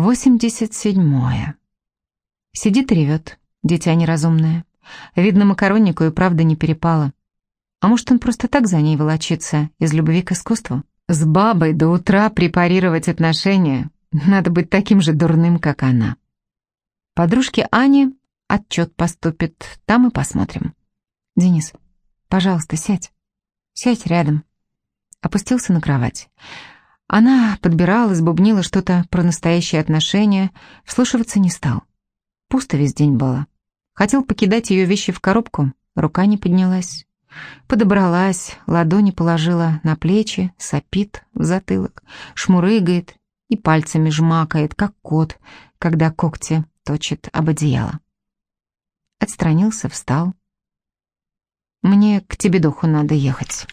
Восемьдесят седьмое. Сидит ревет, дитя неразумное. Видно, макароннику и правда не перепало. А может, он просто так за ней волочится, из любви к искусству? С бабой до утра препарировать отношения. Надо быть таким же дурным, как она. Подружке Ане отчет поступит, там и посмотрим. Денис, пожалуйста, сядь. Сядь рядом. Опустился на кровать. Она подбиралась, бубнила что-то про настоящие отношения, вслушиваться не стал. Пусто весь день было. Хотел покидать ее вещи в коробку, рука не поднялась. Подобралась, ладони положила на плечи, сопит в затылок, шмурыгает и пальцами жмакает, как кот, когда когти точит об одеяло. Отстранился, встал. «Мне к тебе духу надо ехать».